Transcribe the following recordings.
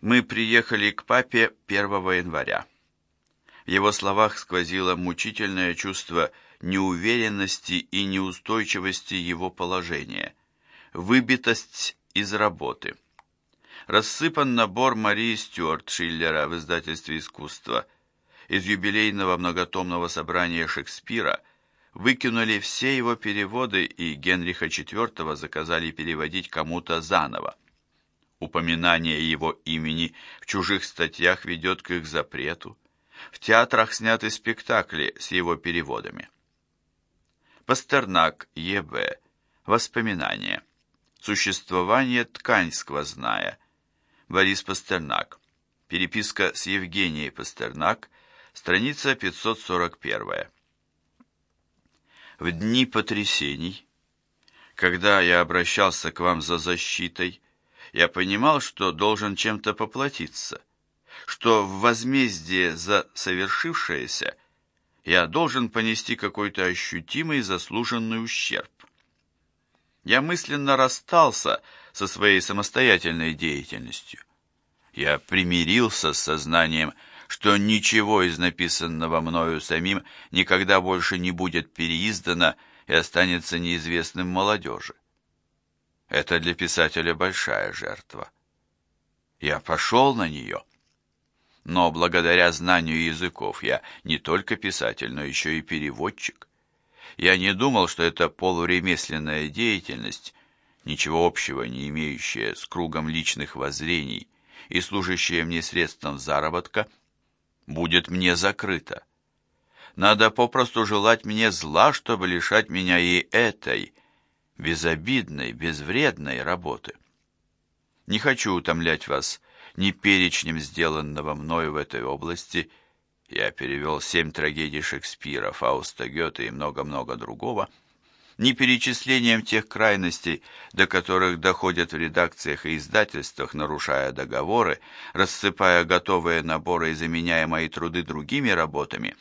Мы приехали к папе 1 января. В его словах сквозило мучительное чувство неуверенности и неустойчивости его положения, выбитость из работы. Рассыпан набор Марии Стюарт Шиллера в издательстве искусства. Из юбилейного многотомного собрания Шекспира выкинули все его переводы и Генриха IV заказали переводить кому-то заново. Упоминание его имени в чужих статьях ведет к их запрету. В театрах сняты спектакли с его переводами. Пастернак, Е.Б. Воспоминания. Существование ткань сквозная. Борис Пастернак. Переписка с Евгенией Пастернак. Страница 541. В дни потрясений, когда я обращался к вам за защитой, я понимал, что должен чем-то поплатиться, что в возмездие за совершившееся я должен понести какой-то ощутимый заслуженный ущерб. Я мысленно расстался со своей самостоятельной деятельностью. Я примирился с сознанием, что ничего из написанного мною самим никогда больше не будет переиздано и останется неизвестным молодежи. Это для писателя большая жертва. Я пошел на нее. Но благодаря знанию языков я не только писатель, но еще и переводчик. Я не думал, что эта полуремесленная деятельность, ничего общего не имеющая с кругом личных воззрений и служащая мне средством заработка, будет мне закрыта. Надо попросту желать мне зла, чтобы лишать меня и этой, безобидной, безвредной работы. Не хочу утомлять вас ни перечнем сделанного мною в этой области. Я перевел семь трагедий Шекспира, Фауста Гёте и много-много другого, ни перечислением тех крайностей, до которых доходят в редакциях и издательствах, нарушая договоры, рассыпая готовые наборы и заменяя мои труды другими работами,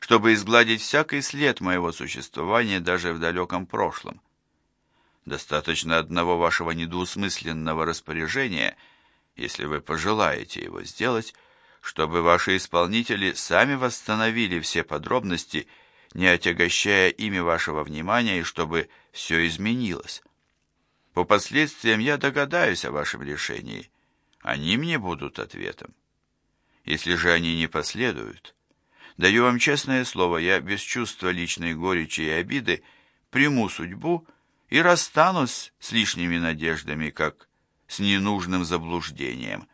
чтобы изгладить всякий след моего существования даже в далеком прошлом. Достаточно одного вашего недвусмысленного распоряжения, если вы пожелаете его сделать, чтобы ваши исполнители сами восстановили все подробности, не отягощая ими вашего внимания, и чтобы все изменилось. По последствиям я догадаюсь о вашем решении. Они мне будут ответом. Если же они не последуют, даю вам честное слово, я без чувства личной горечи и обиды приму судьбу, и расстанусь с лишними надеждами, как с ненужным заблуждением.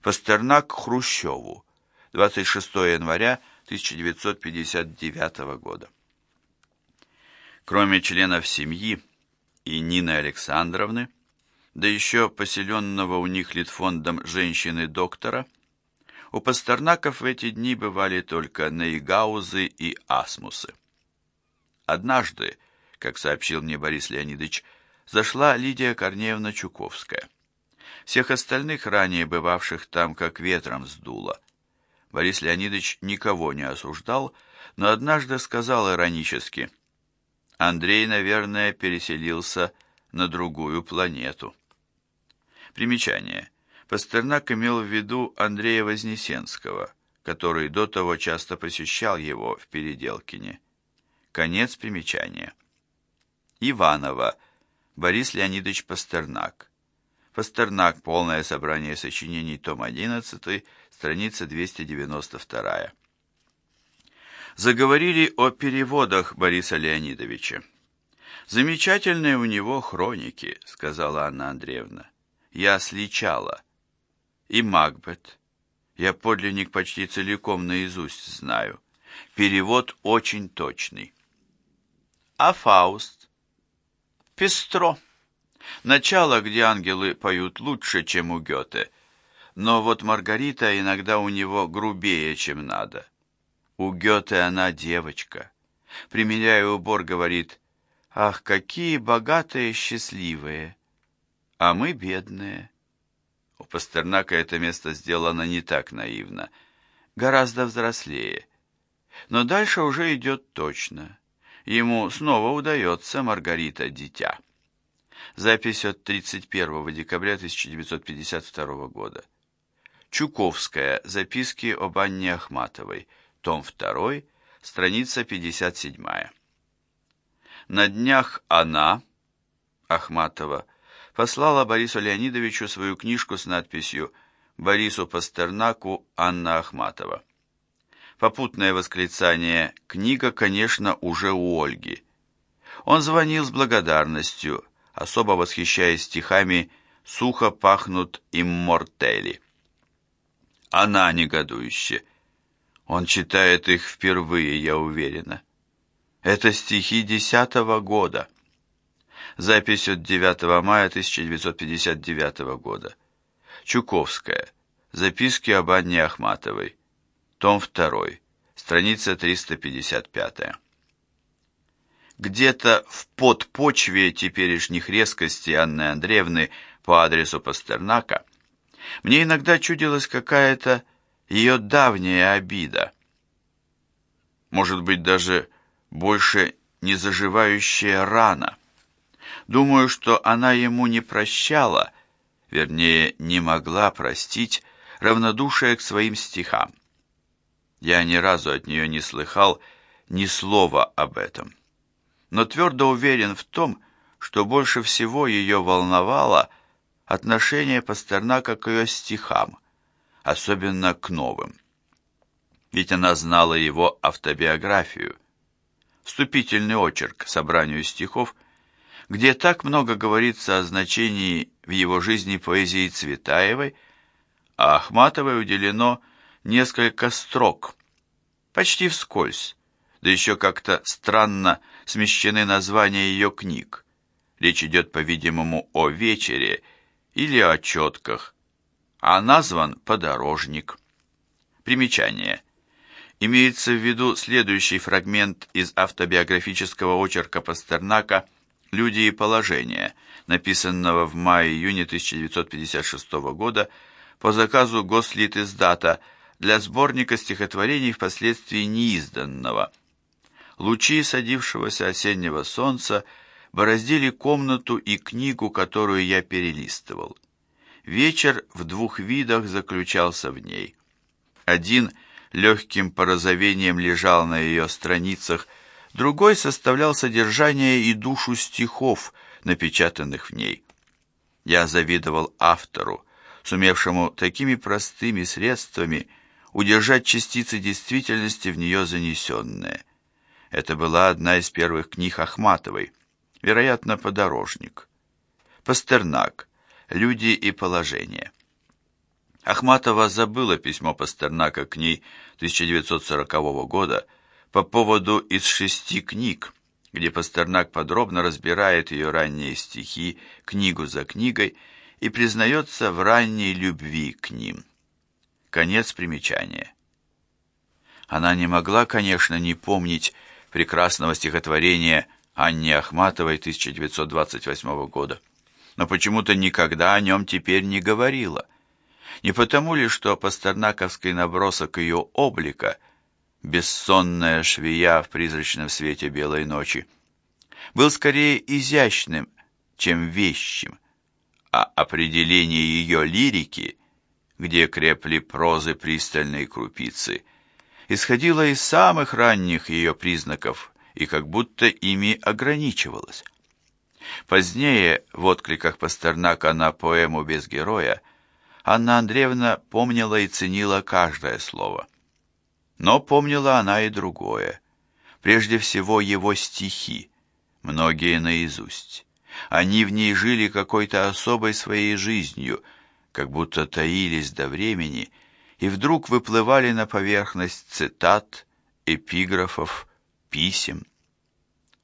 Пастернак Хрущеву, 26 января 1959 года. Кроме членов семьи и Нины Александровны, да еще поселенного у них Литфондом женщины-доктора, у Пастернаков в эти дни бывали только Нейгаузы и Асмусы. Однажды, как сообщил мне Борис Леонидович, зашла Лидия Корнеевна Чуковская. Всех остальных, ранее бывавших там, как ветром сдуло. Борис Леонидович никого не осуждал, но однажды сказал иронически, «Андрей, наверное, переселился на другую планету». Примечание. Пастернак имел в виду Андрея Вознесенского, который до того часто посещал его в Переделкине. Конец примечания. Иванова, Борис Леонидович Пастернак. Пастернак. Полное собрание сочинений. Том 11. Страница 292. Заговорили о переводах Бориса Леонидовича. «Замечательные у него хроники», — сказала Анна Андреевна. «Я сличала. И Макбет. Я подлинник почти целиком наизусть знаю. Перевод очень точный. А Фауст? Пестро. Начало, где ангелы поют лучше, чем у Гёте. Но вот Маргарита иногда у него грубее, чем надо. У Гёте она девочка. Примеряя убор, говорит, «Ах, какие богатые, счастливые! А мы бедные». У Пастернака это место сделано не так наивно, гораздо взрослее. Но дальше уже идет точно. Ему снова удается Маргарита Дитя. Запись от 31 декабря 1952 года. Чуковская. Записки об Анне Ахматовой. Том 2. Страница 57. На днях она, Ахматова, послала Борису Леонидовичу свою книжку с надписью «Борису Пастернаку Анна Ахматова». Попутное восклицание «Книга, конечно, уже у Ольги». Он звонил с благодарностью, особо восхищаясь стихами «Сухо пахнут иммортели». Она негодующе. Он читает их впервые, я уверена. Это стихи десятого года. Запись от 9 мая 1959 года. Чуковская. Записки об Анне Ахматовой. Том 2. Страница 355. Где-то в подпочве теперешних резкостей Анны Андреевны по адресу Пастернака мне иногда чудилась какая-то ее давняя обида. Может быть, даже больше не заживающая рана. Думаю, что она ему не прощала, вернее, не могла простить равнодушие к своим стихам. Я ни разу от нее не слыхал ни слова об этом. Но твердо уверен в том, что больше всего ее волновало отношение Пастернака к ее стихам, особенно к новым. Ведь она знала его автобиографию, вступительный очерк собранию стихов, где так много говорится о значении в его жизни поэзии Цветаевой, а Ахматовой уделено несколько строк, почти вскользь, да еще как-то странно смещены названия ее книг. Речь идет, по-видимому, о вечере или о четках, а назван «Подорожник». Примечание. Имеется в виду следующий фрагмент из автобиографического очерка Пастернака «Люди и положение», написанного в мае-июне 1956 года по заказу Гослитиздата для сборника стихотворений впоследствии неизданного. Лучи садившегося осеннего солнца бороздили комнату и книгу, которую я перелистывал. Вечер в двух видах заключался в ней. Один – легким порозовением лежал на ее страницах, другой составлял содержание и душу стихов, напечатанных в ней. Я завидовал автору, сумевшему такими простыми средствами удержать частицы действительности в нее занесенные. Это была одна из первых книг Ахматовой, вероятно, «Подорожник». Пастернак. Люди и положение. Ахматова забыла письмо Пастернака к ней 1940 года по поводу из шести книг, где Пастернак подробно разбирает ее ранние стихи книгу за книгой и признается в ранней любви к ним. Конец примечания. Она не могла, конечно, не помнить прекрасного стихотворения Анни Ахматовой 1928 года, но почему-то никогда о нем теперь не говорила. Не потому ли, что пастернаковский набросок ее облика, бессонная швея в призрачном свете белой ночи, был скорее изящным, чем вещим, а определение ее лирики, где крепли прозы пристальной крупицы, исходило из самых ранних ее признаков и как будто ими ограничивалось. Позднее, в откликах Пастернака на поэму «Без героя», Анна Андреевна помнила и ценила каждое слово. Но помнила она и другое. Прежде всего его стихи, многие наизусть. Они в ней жили какой-то особой своей жизнью, как будто таились до времени, и вдруг выплывали на поверхность цитат, эпиграфов, писем.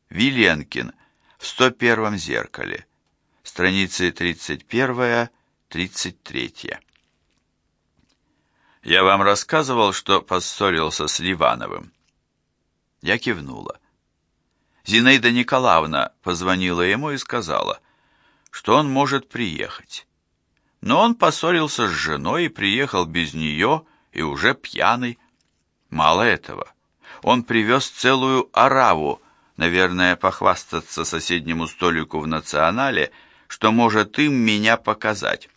Виленкин в 101-м зеркале, страницы 31 33. Я вам рассказывал, что поссорился с Ливановым. Я кивнула. Зинаида Николаевна позвонила ему и сказала, что он может приехать. Но он поссорился с женой и приехал без нее и уже пьяный. Мало этого, он привез целую ораву, наверное, похвастаться соседнему столику в «Национале», что может им меня показать.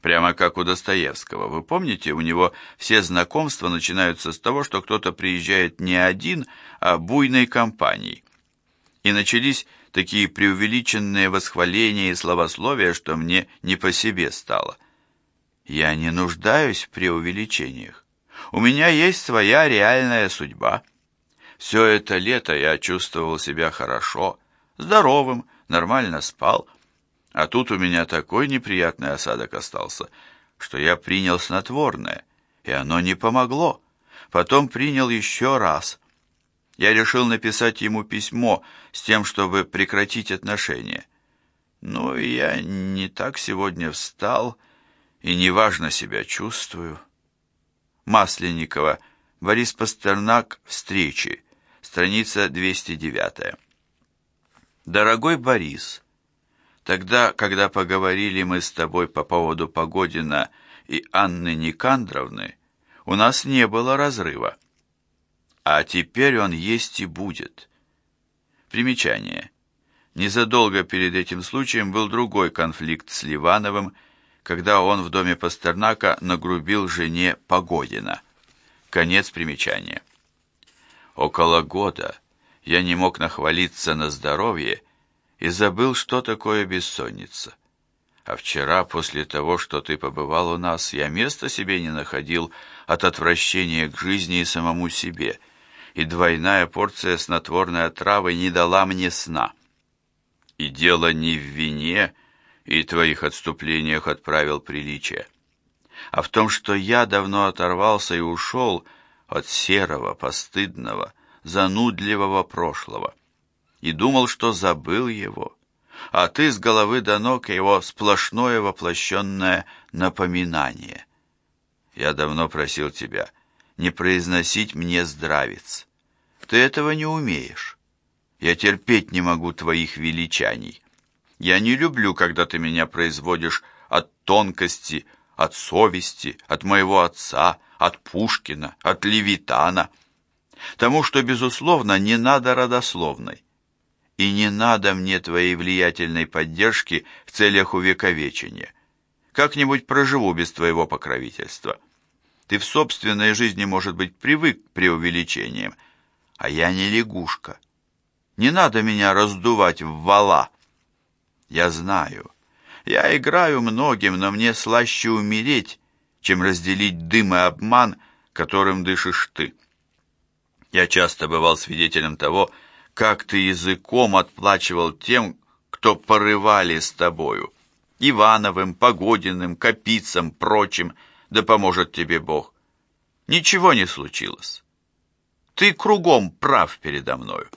Прямо как у Достоевского. Вы помните, у него все знакомства начинаются с того, что кто-то приезжает не один, а буйной компанией. И начались такие преувеличенные восхваления и словословия, что мне не по себе стало. Я не нуждаюсь в преувеличениях. У меня есть своя реальная судьба. Все это лето я чувствовал себя хорошо, здоровым, нормально спал, а тут у меня такой неприятный осадок остался, что я принял снотворное, и оно не помогло. Потом принял еще раз. Я решил написать ему письмо с тем, чтобы прекратить отношения. Ну, я не так сегодня встал и неважно себя чувствую. Масленникова, Борис Пастернак, встречи, страница 209. Дорогой Борис, Тогда, когда поговорили мы с тобой по поводу Погодина и Анны Никандровны, у нас не было разрыва. А теперь он есть и будет. Примечание. Незадолго перед этим случаем был другой конфликт с Ливановым, когда он в доме Пастернака нагрубил жене Погодина. Конец примечания. Около года я не мог нахвалиться на здоровье и забыл, что такое бессонница. А вчера, после того, что ты побывал у нас, я места себе не находил от отвращения к жизни и самому себе, и двойная порция снотворной отравы не дала мне сна. И дело не в вине и твоих отступлениях от правил приличия, а в том, что я давно оторвался и ушел от серого, постыдного, занудливого прошлого и думал, что забыл его, а ты с головы до ног его сплошное воплощенное напоминание. Я давно просил тебя не произносить мне здравиц. Ты этого не умеешь. Я терпеть не могу твоих величаний. Я не люблю, когда ты меня производишь от тонкости, от совести, от моего отца, от Пушкина, от Левитана. Тому, что, безусловно, не надо родословной и не надо мне твоей влиятельной поддержки в целях увековечения. Как-нибудь проживу без твоего покровительства. Ты в собственной жизни, может быть, привык к преувеличениям, а я не лягушка. Не надо меня раздувать в вала. Я знаю, я играю многим, но мне слаще умереть, чем разделить дым и обман, которым дышишь ты. Я часто бывал свидетелем того, как ты языком отплачивал тем, кто порывали с тобою. Ивановым, Погодиным, Капицам, прочим, да поможет тебе Бог. Ничего не случилось. Ты кругом прав передо мною.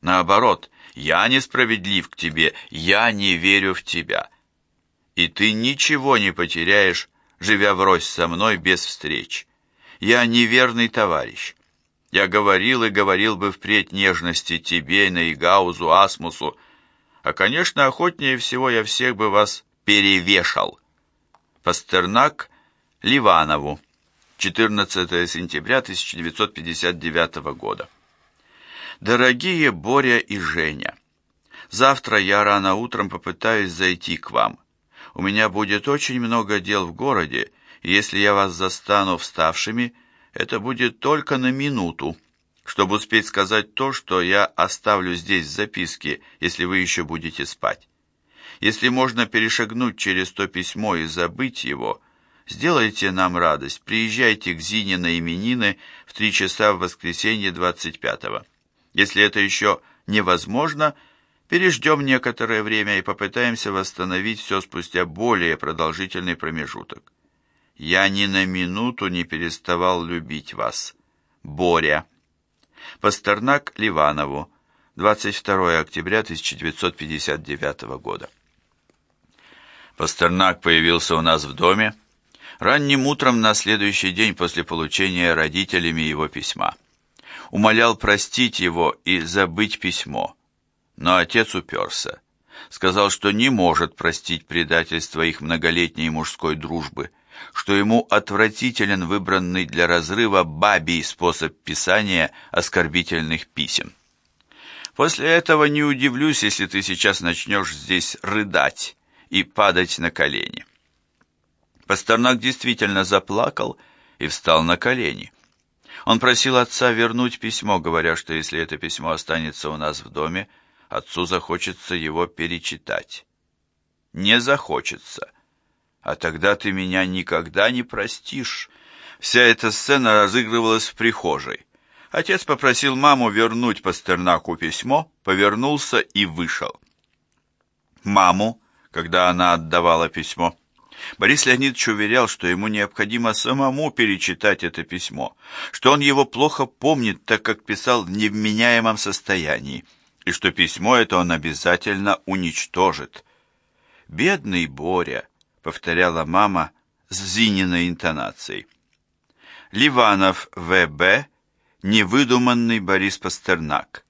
Наоборот, я несправедлив к тебе, я не верю в тебя. И ты ничего не потеряешь, живя врозь со мной без встреч. Я неверный товарищ. Я говорил и говорил бы впредь нежности тебе, Наигаузу, Асмусу, а, конечно, охотнее всего я всех бы вас перевешал. Пастернак Ливанову, 14 сентября 1959 года. Дорогие Боря и Женя, завтра я рано утром попытаюсь зайти к вам. У меня будет очень много дел в городе, и если я вас застану вставшими, это будет только на минуту, чтобы успеть сказать то, что я оставлю здесь в записке, если вы еще будете спать. Если можно перешагнуть через то письмо и забыть его, сделайте нам радость, приезжайте к Зине на именины в три часа в воскресенье 25-го. Если это еще невозможно, переждем некоторое время и попытаемся восстановить все спустя более продолжительный промежуток. Я ни на минуту не переставал любить вас. Боря. Пастернак Ливанову. 22 октября 1959 года. Пастернак появился у нас в доме ранним утром на следующий день после получения родителями его письма. Умолял простить его и забыть письмо. Но отец уперся. Сказал, что не может простить предательство их многолетней мужской дружбы – что ему отвратителен выбранный для разрыва бабий способ писания оскорбительных писем. После этого не удивлюсь, если ты сейчас начнешь здесь рыдать и падать на колени. Пастернак действительно заплакал и встал на колени. Он просил отца вернуть письмо, говоря, что если это письмо останется у нас в доме, отцу захочется его перечитать. Не захочется. А тогда ты меня никогда не простишь. Вся эта сцена разыгрывалась в прихожей. Отец попросил маму вернуть Пастернаку письмо, повернулся и вышел. Маму, когда она отдавала письмо, Борис Леонидович уверял, что ему необходимо самому перечитать это письмо, что он его плохо помнит, так как писал в невменяемом состоянии, и что письмо это он обязательно уничтожит. «Бедный Боря», — повторяла мама с Зининой интонацией. Ливанов В.Б. Невыдуманный Борис Пастернак.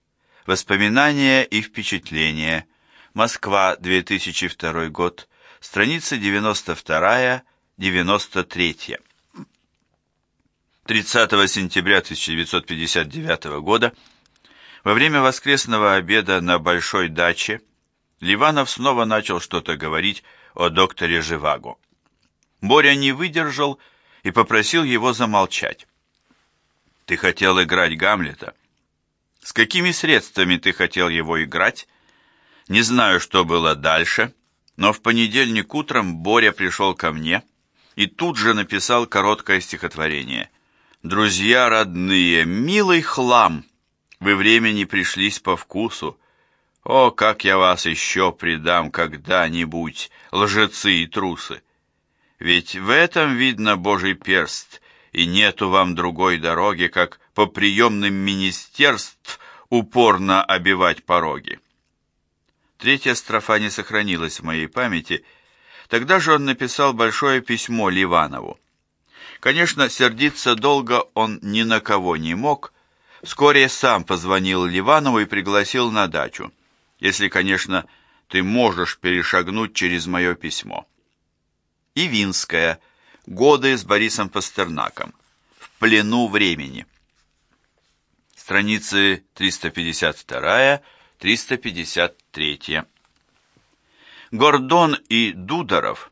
Воспоминания и впечатления. Москва, 2002 год. Страница 92-93. 30 сентября 1959 года во время воскресного обеда на большой даче Ливанов снова начал что-то говорить о докторе Живаго. Боря не выдержал и попросил его замолчать. Ты хотел играть Гамлета. С какими средствами ты хотел его играть? Не знаю, что было дальше, но в понедельник утром Боря пришел ко мне и тут же написал короткое стихотворение. «Друзья родные, милый хлам, вы времени пришлись по вкусу. О, как я вас еще предам когда-нибудь, лжецы и трусы! Ведь в этом видно Божий перст, и нету вам другой дороги, как по приемным министерств упорно обивать пороги. Третья строфа не сохранилась в моей памяти. Тогда же он написал большое письмо Ливанову. Конечно, сердиться долго он ни на кого не мог. Вскоре сам позвонил Ливанову и пригласил на дачу. Если, конечно, ты можешь перешагнуть через мое письмо. Ивинская – Годы с Борисом Пастернаком. В плену времени. Страницы 352-353. Гордон и Дударов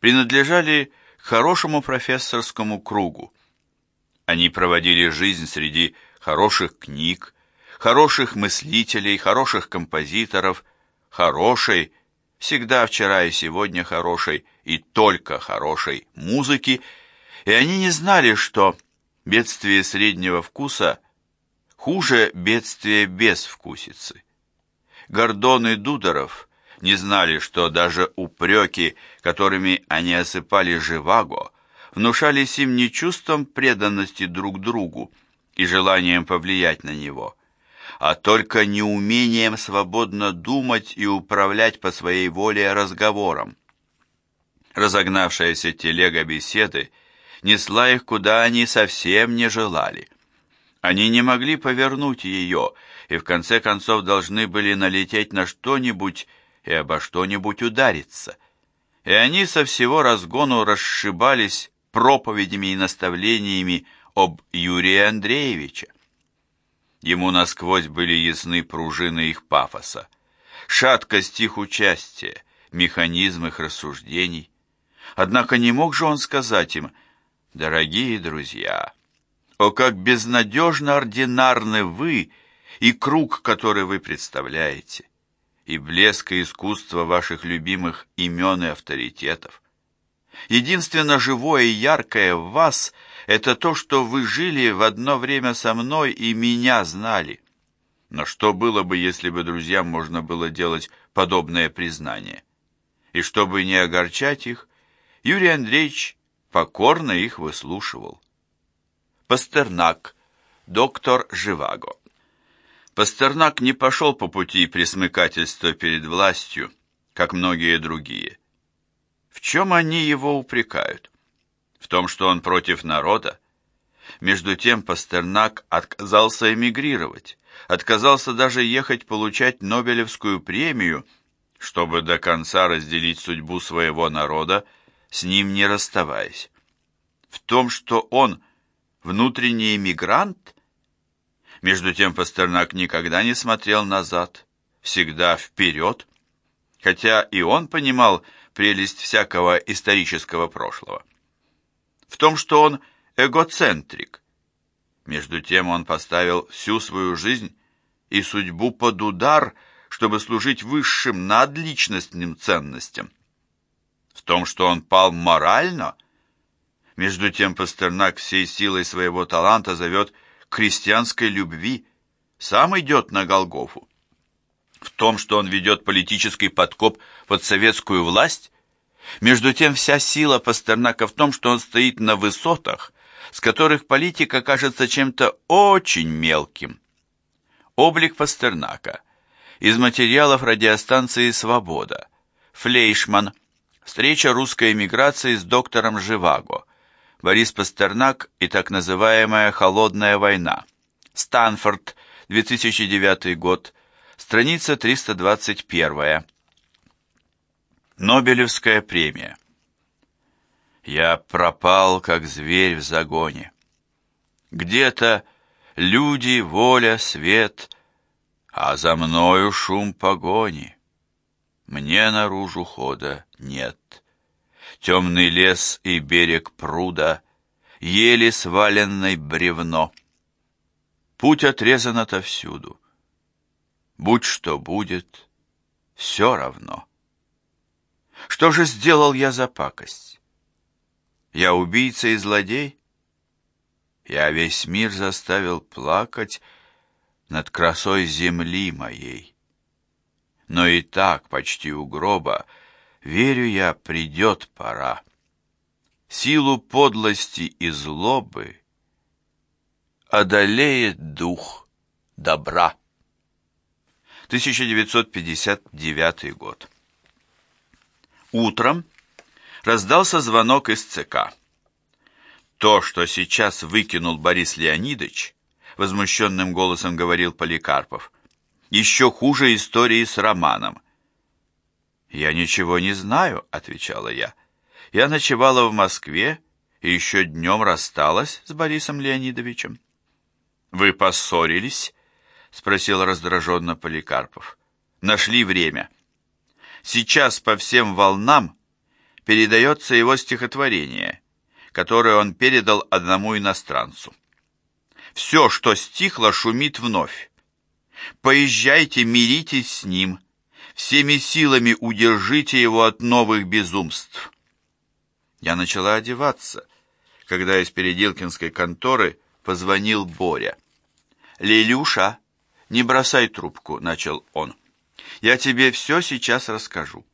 принадлежали хорошему профессорскому кругу. Они проводили жизнь среди хороших книг, хороших мыслителей, хороших композиторов, хорошей, всегда вчера и сегодня хорошей, и только хорошей музыки, и они не знали, что бедствие среднего вкуса хуже бедствия безвкусицы. Гордон и Дударов не знали, что даже упреки, которыми они осыпали Живаго, внушались им не чувством преданности друг другу и желанием повлиять на него, а только неумением свободно думать и управлять по своей воле разговором. Разогнавшаяся телега беседы несла их куда они совсем не желали. Они не могли повернуть ее, и в конце концов должны были налететь на что-нибудь и обо что-нибудь удариться. И они со всего разгону расшибались проповедями и наставлениями об Юрии Андреевиче. Ему насквозь были ясны пружины их пафоса, шаткость их участия, механизм их рассуждений. Однако не мог же он сказать им, «Дорогие друзья, о, как безнадежно ординарны вы и круг, который вы представляете, и блеск и искусство ваших любимых имен и авторитетов. Единственно живое и яркое в вас — это то, что вы жили в одно время со мной и меня знали. Но что было бы, если бы друзьям можно было делать подобное признание? И чтобы не огорчать их, Юрий Андреевич покорно их выслушивал. Пастернак, доктор Живаго. Пастернак не пошел по пути присмыкательства перед властью, как многие другие. В чем они его упрекают? В том, что он против народа? Между тем Пастернак отказался эмигрировать, отказался даже ехать получать Нобелевскую премию, чтобы до конца разделить судьбу своего народа с ним не расставаясь. В том, что он внутренний эмигрант? Между тем Пастернак никогда не смотрел назад, всегда вперед, хотя и он понимал прелесть всякого исторического прошлого. В том, что он эгоцентрик. Между тем он поставил всю свою жизнь и судьбу под удар, чтобы служить высшим надличностным ценностям. В том, что он пал морально, между тем Пастернак всей силой своего таланта зовет к христианской любви, сам идет на Голгофу. В том, что он ведет политический подкоп под советскую власть, между тем вся сила Пастернака в том, что он стоит на высотах, с которых политика кажется чем-то очень мелким. Облик Пастернака. Из материалов радиостанции «Свобода». Флейшман. Встреча русской эмиграции с доктором Живаго. Борис Пастернак и так называемая «Холодная война». Станфорд, 2009 год, страница 321. Нобелевская премия. Я пропал, как зверь в загоне. Где-то люди, воля, свет, а за мною шум погони. Мне наружу хода нет. Темный лес и берег пруда, еле сваленной бревно. Путь отрезан отовсюду. Будь что будет, все равно. Что же сделал я за пакость? Я убийца и злодей? Я весь мир заставил плакать над красой земли моей. Но и так, почти у гроба, Верю я, придет пора. Силу подлости и злобы одолеет дух добра. 1959 год. Утром раздался звонок из ЦК. То, что сейчас выкинул Борис Леонидович, возмущенным голосом говорил Поликарпов, еще хуже истории с романом. «Я ничего не знаю», — отвечала я. «Я ночевала в Москве и еще днем рассталась с Борисом Леонидовичем». «Вы поссорились?» — спросил раздраженно Поликарпов. «Нашли время. Сейчас по всем волнам передается его стихотворение, которое он передал одному иностранцу. Все, что стихло, шумит вновь. Поезжайте, миритесь с ним, всеми силами удержите его от новых безумств. Я начала одеваться, когда из Переделкинской конторы позвонил Боря. «Лилюша, не бросай трубку», — начал он. «Я тебе все сейчас расскажу.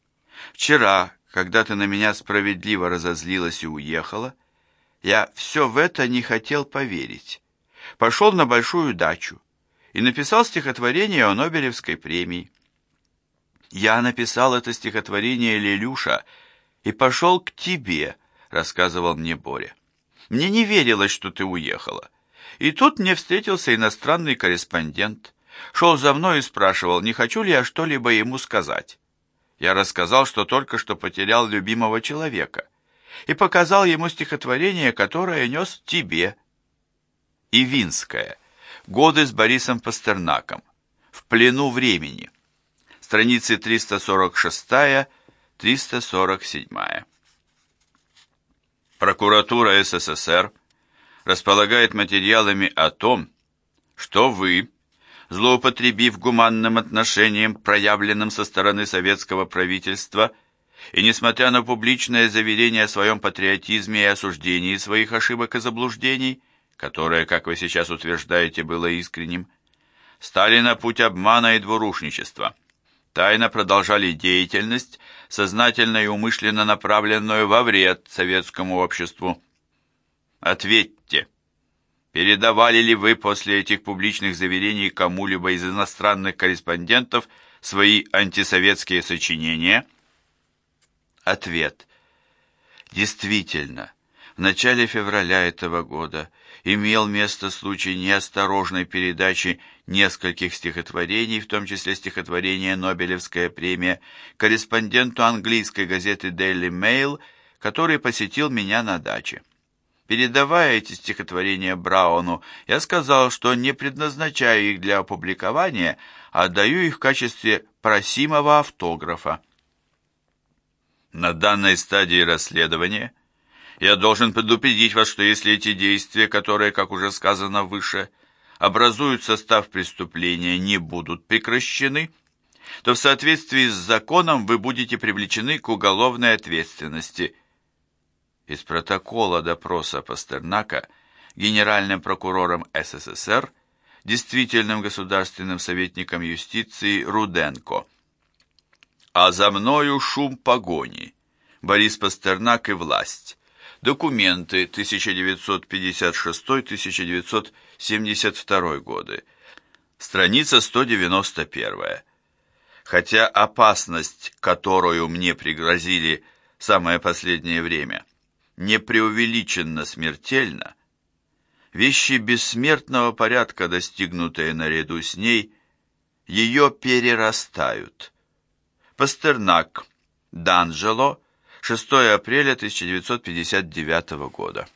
Вчера, когда ты на меня справедливо разозлилась и уехала, я все в это не хотел поверить. Пошел на большую дачу и написал стихотворение о Нобелевской премии. «Я написал это стихотворение, Лелюша, и пошел к тебе», — рассказывал мне Боря. «Мне не верилось, что ты уехала. И тут мне встретился иностранный корреспондент. Шел за мной и спрашивал, не хочу ли я что-либо ему сказать. Я рассказал, что только что потерял любимого человека, и показал ему стихотворение, которое нес тебе. Ивинское. Годы с Борисом Пастернаком. В плену времени страницы 346-347. Прокуратура СССР располагает материалами о том, что вы, злоупотребив гуманным отношением, проявленным со стороны советского правительства, и несмотря на публичное заверение о своем патриотизме и осуждении своих ошибок и заблуждений, которое, как вы сейчас утверждаете, было искренним, стали на путь обмана и двурушничества – тайно продолжали деятельность, сознательно и умышленно направленную во вред советскому обществу. Ответьте, передавали ли вы после этих публичных заверений кому-либо из иностранных корреспондентов свои антисоветские сочинения? Ответ. Действительно, в начале февраля этого года имел место случай неосторожной передачи нескольких стихотворений, в том числе стихотворение «Нобелевская премия», корреспонденту английской газеты Daily Mail, который посетил меня на даче. Передавая эти стихотворения Брауну, я сказал, что не предназначаю их для опубликования, а даю их в качестве просимого автографа. На данной стадии расследования я должен предупредить вас, что если эти действия, которые, как уже сказано выше, образуют состав преступления, не будут прекращены, то в соответствии с законом вы будете привлечены к уголовной ответственности. Из протокола допроса Пастернака генеральным прокурором СССР, действительным государственным советником юстиции Руденко. А за мною шум погони. Борис Пастернак и власть. Документы 1956-1972 годы. Страница 191. Хотя опасность, которую мне пригрозили самое последнее время, не преувеличенно смертельна, вещи бессмертного порядка, достигнутые наряду с ней, ее перерастают. Пастернак, Данжело, 6 апреля 1959 года.